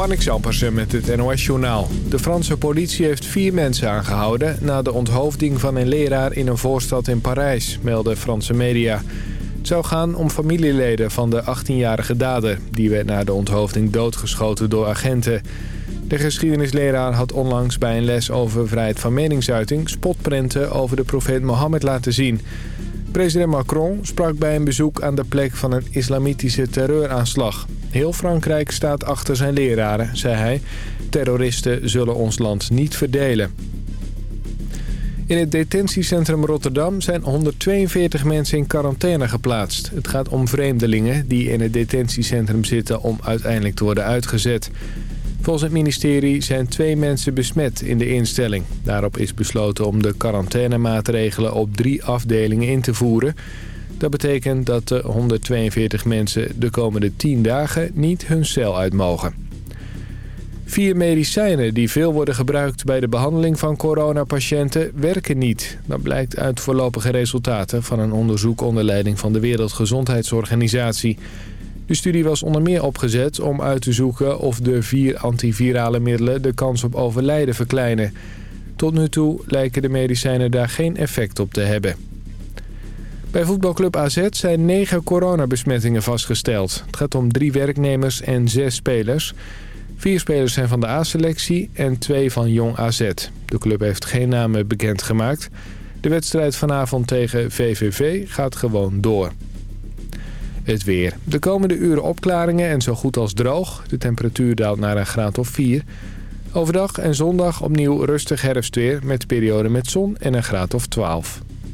Marnik Zampersen met het NOS-journaal. De Franse politie heeft vier mensen aangehouden... na de onthoofding van een leraar in een voorstad in Parijs, melden Franse media. Het zou gaan om familieleden van de 18-jarige dader... die werd na de onthoofding doodgeschoten door agenten. De geschiedenisleraar had onlangs bij een les over vrijheid van meningsuiting... spotprenten over de profeet Mohammed laten zien... President Macron sprak bij een bezoek aan de plek van een islamitische terreuraanslag. Heel Frankrijk staat achter zijn leraren, zei hij. Terroristen zullen ons land niet verdelen. In het detentiecentrum Rotterdam zijn 142 mensen in quarantaine geplaatst. Het gaat om vreemdelingen die in het detentiecentrum zitten om uiteindelijk te worden uitgezet. Volgens het ministerie zijn twee mensen besmet in de instelling. Daarop is besloten om de quarantainemaatregelen op drie afdelingen in te voeren. Dat betekent dat de 142 mensen de komende 10 dagen niet hun cel uit mogen. Vier medicijnen die veel worden gebruikt bij de behandeling van coronapatiënten werken niet. Dat blijkt uit voorlopige resultaten van een onderzoek onder leiding van de Wereldgezondheidsorganisatie. De studie was onder meer opgezet om uit te zoeken of de vier antivirale middelen de kans op overlijden verkleinen. Tot nu toe lijken de medicijnen daar geen effect op te hebben. Bij voetbalclub AZ zijn negen coronabesmettingen vastgesteld. Het gaat om drie werknemers en zes spelers. Vier spelers zijn van de A-selectie en twee van Jong AZ. De club heeft geen namen bekendgemaakt. De wedstrijd vanavond tegen VVV gaat gewoon door. Het weer. De komende uren opklaringen en zo goed als droog. De temperatuur daalt naar een graad of 4. Overdag en zondag opnieuw rustig herfstweer met perioden met zon en een graad of 12.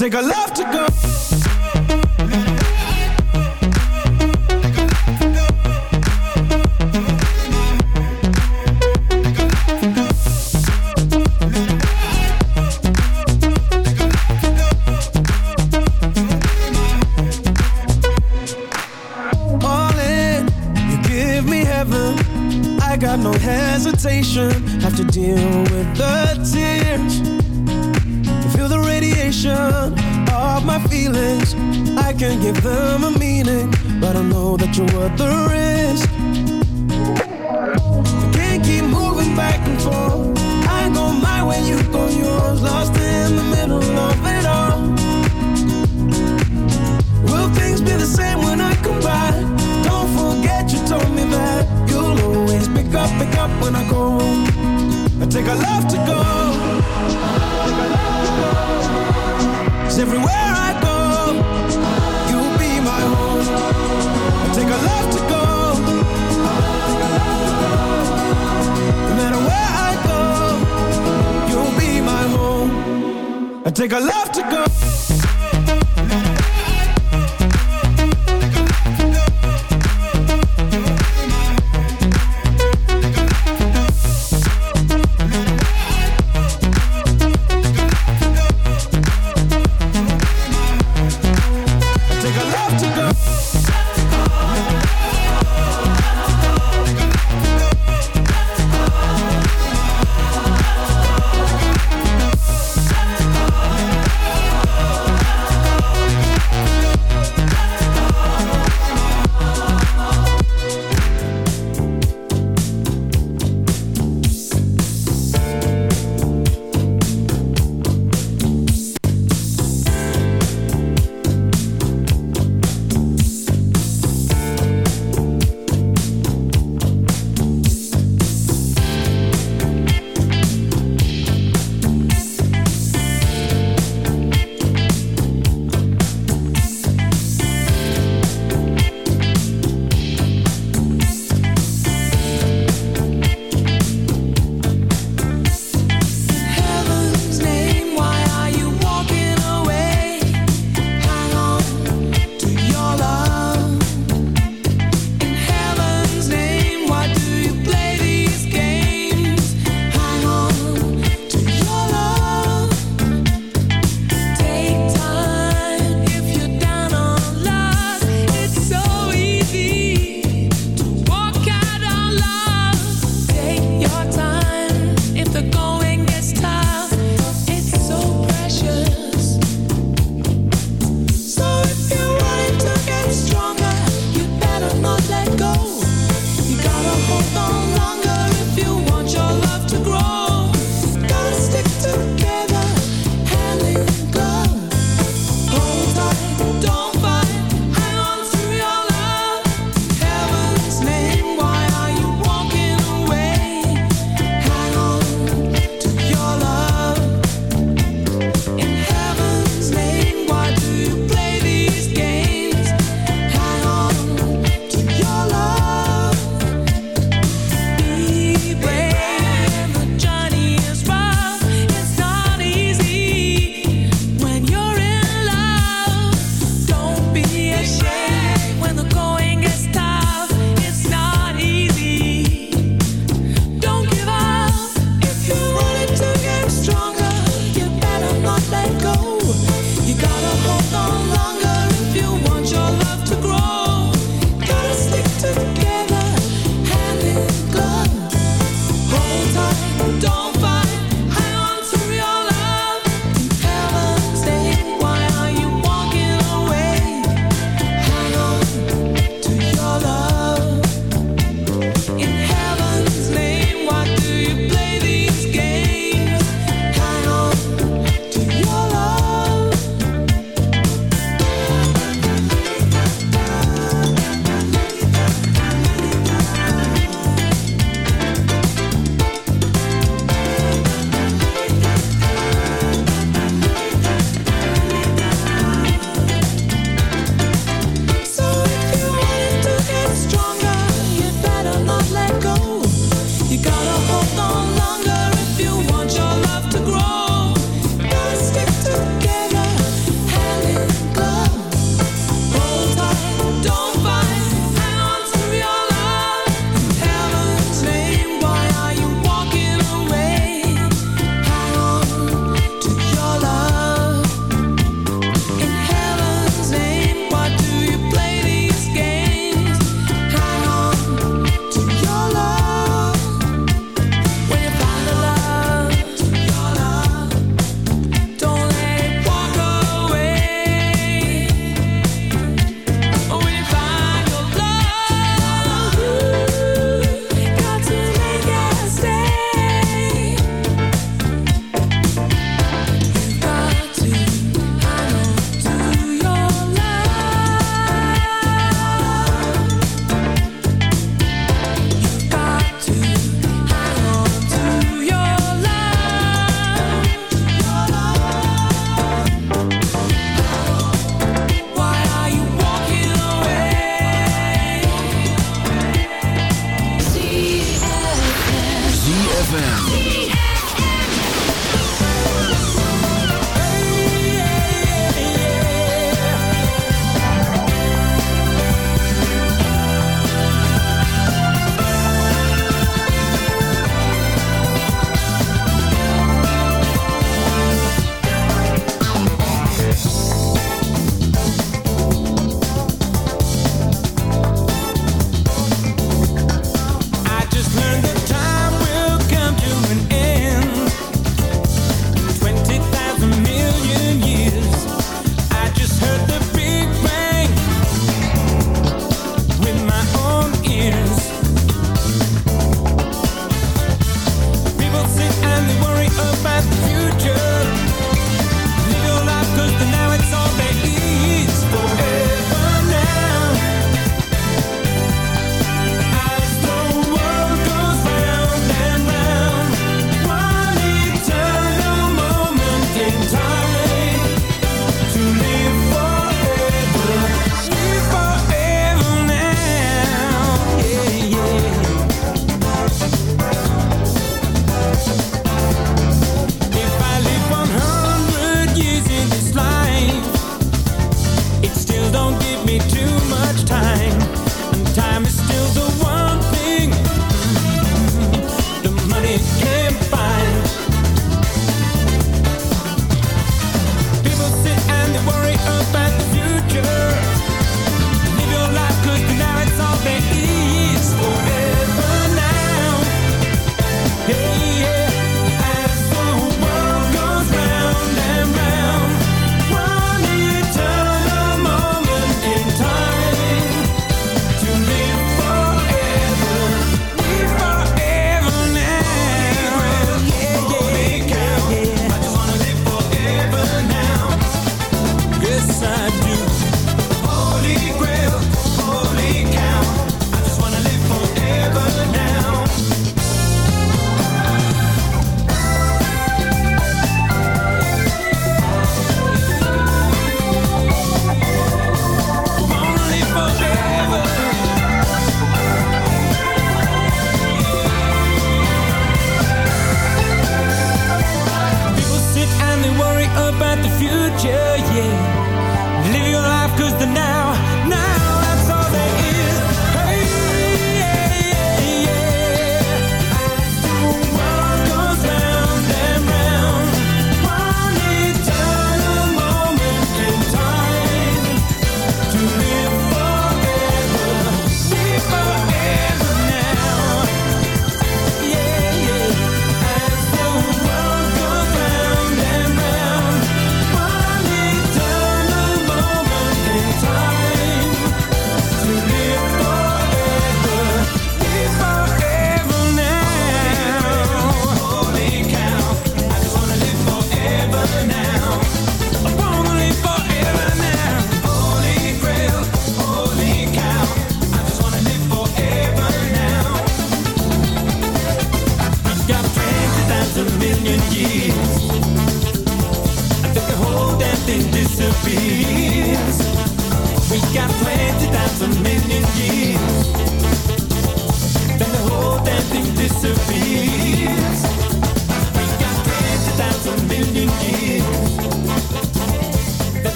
take a left to go. take a left to go.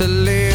to live.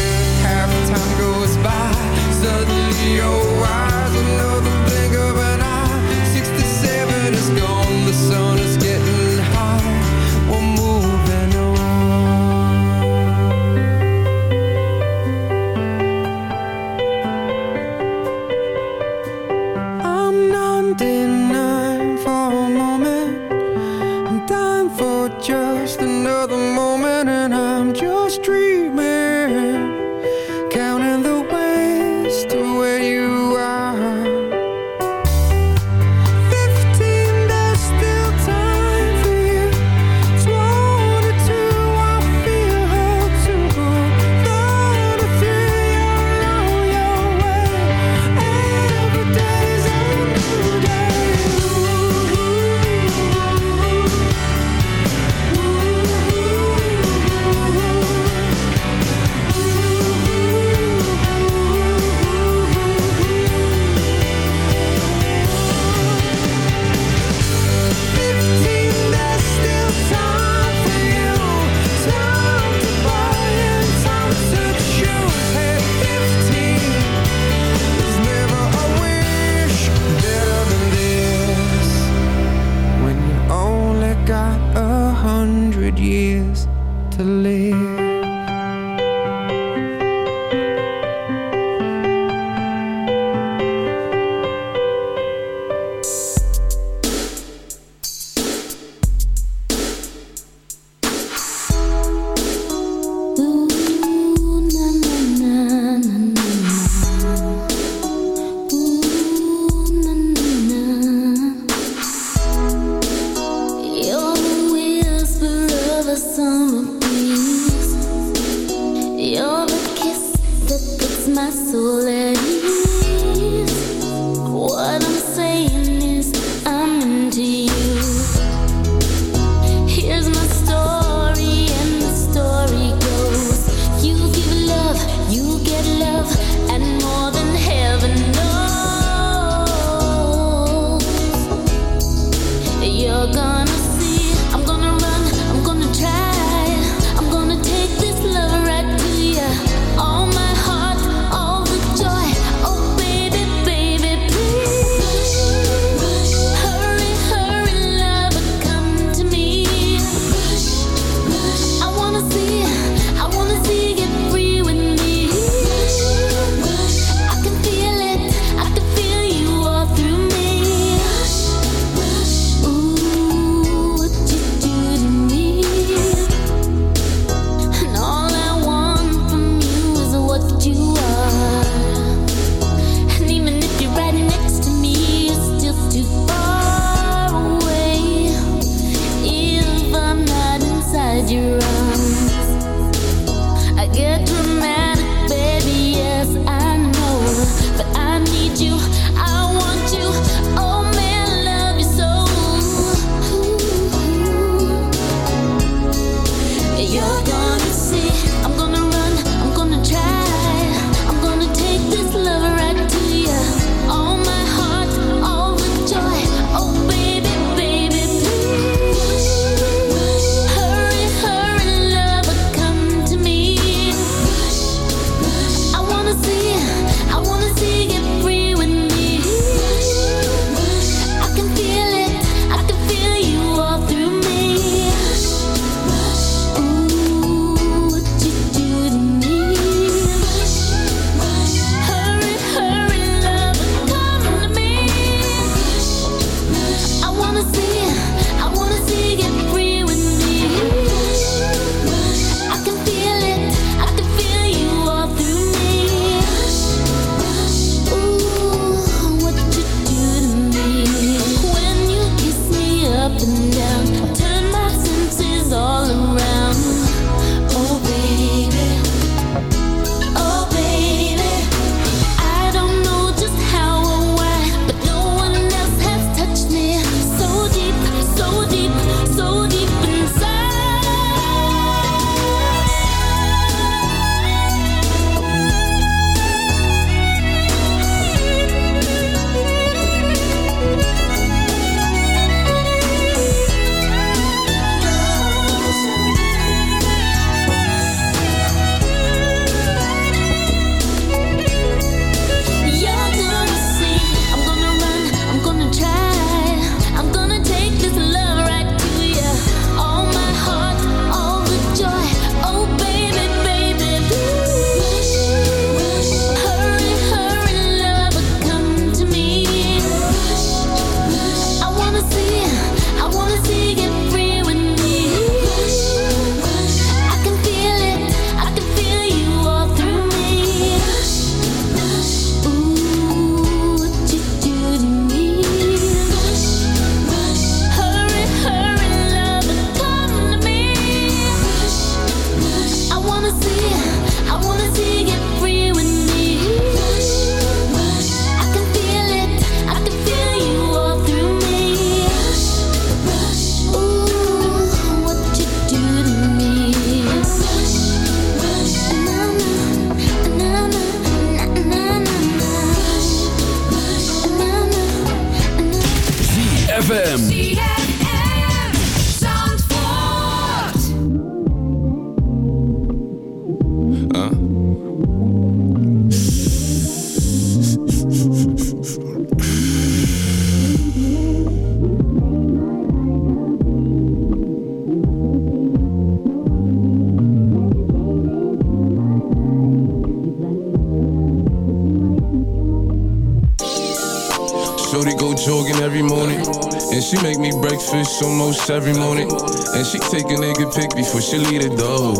Almost every morning. And she take a nigga pic before she leave the door.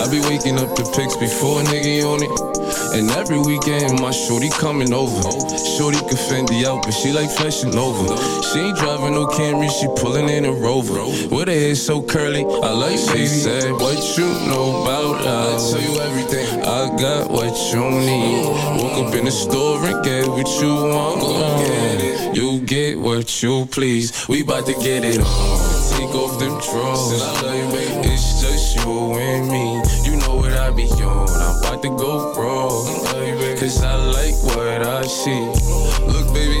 I be waking up the pics before a nigga on it. And every weekend, my shorty coming over. Shorty can fend the out, but she like flashing over. She ain't driving no Camry, she pulling in a Rover. With her hair so curly, I like She said, What you know about us? I tell you everything. I got what you need. Woke up in the store and get what you want. Go get it. You get what you please. We bout to get it on off them drawers. It's just you and me. You know what I be on. I'm about to go raw. Cause I like what I see. Look, baby,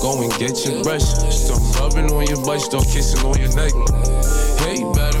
go and get your brush. Start rubbing on your butt, start kissing on your neck. Hate better,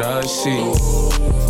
that I see.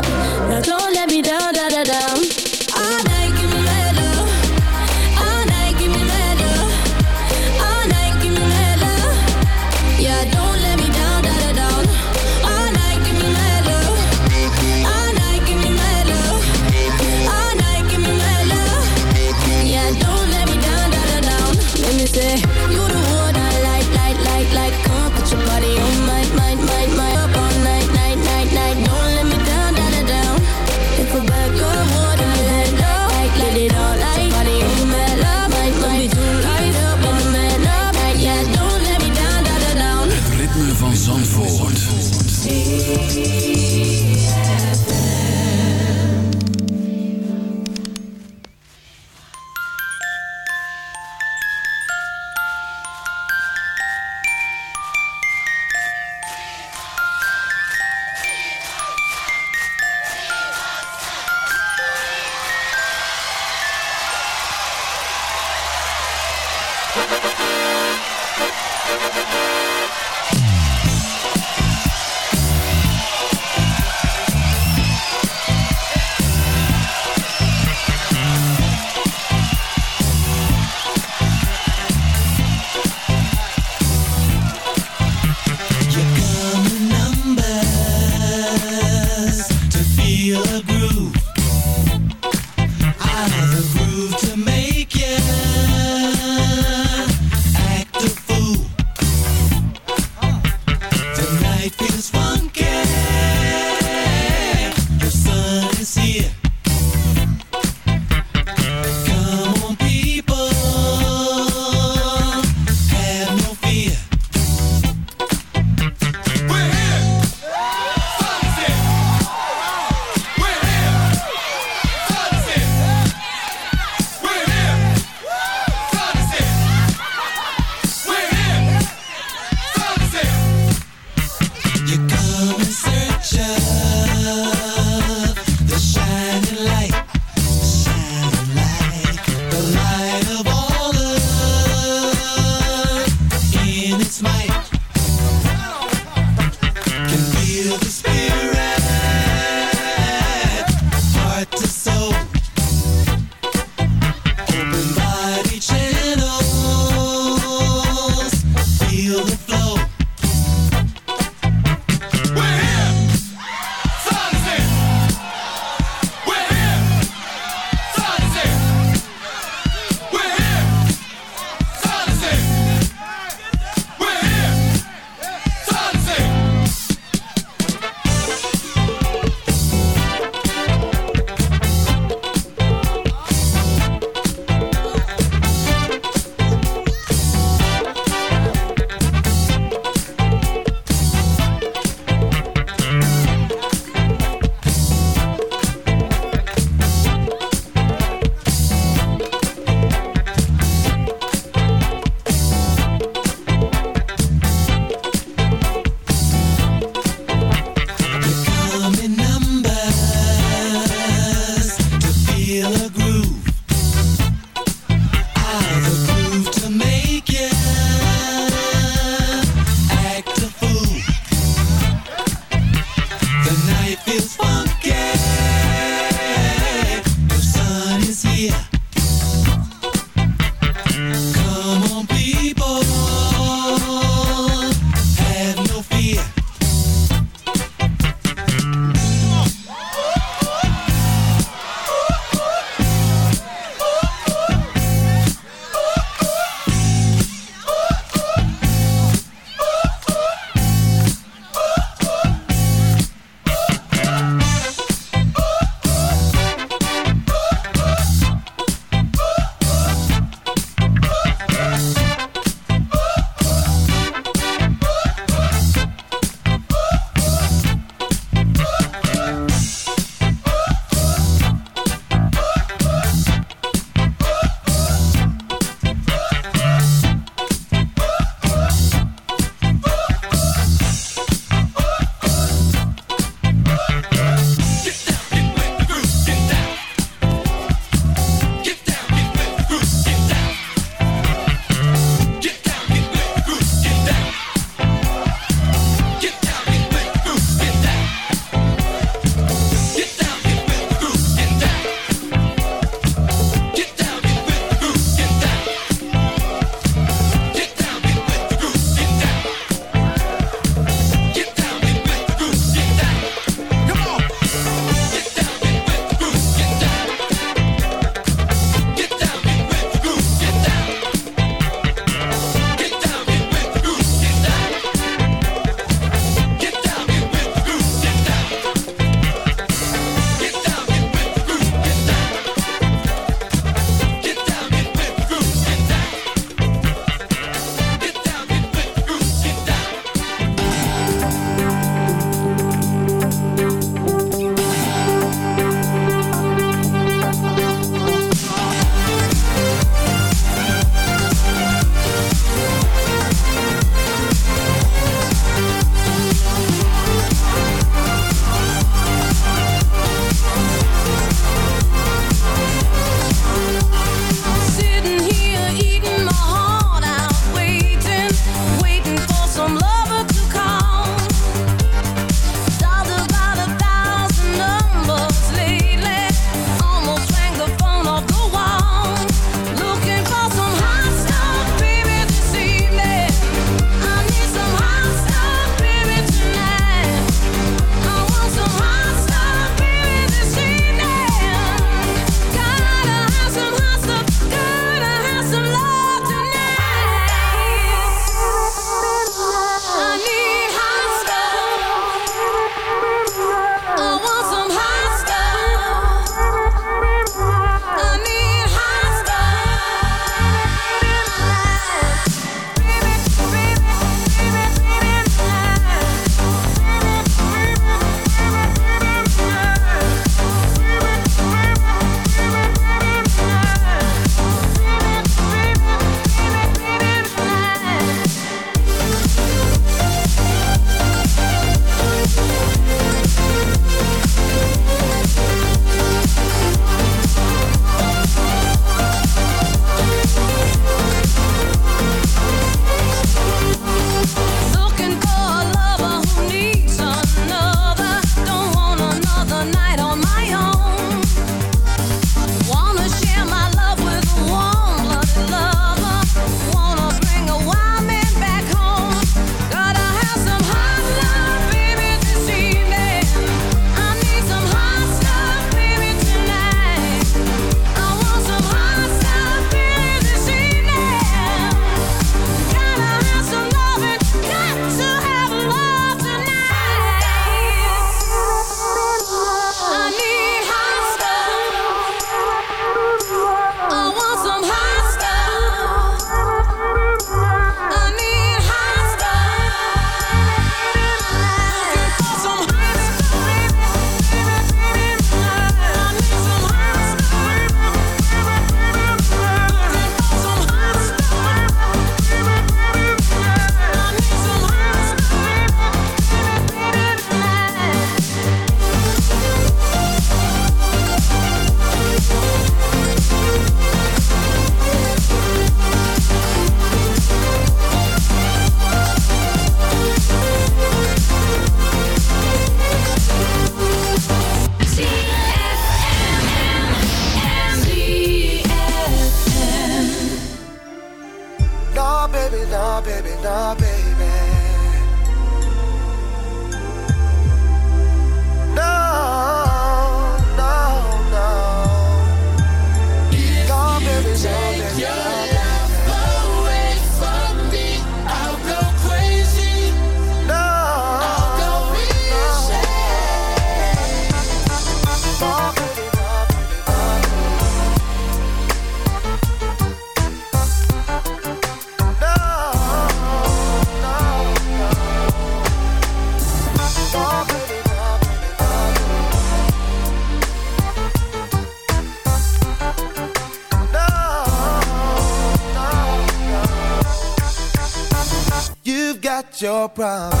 Problem,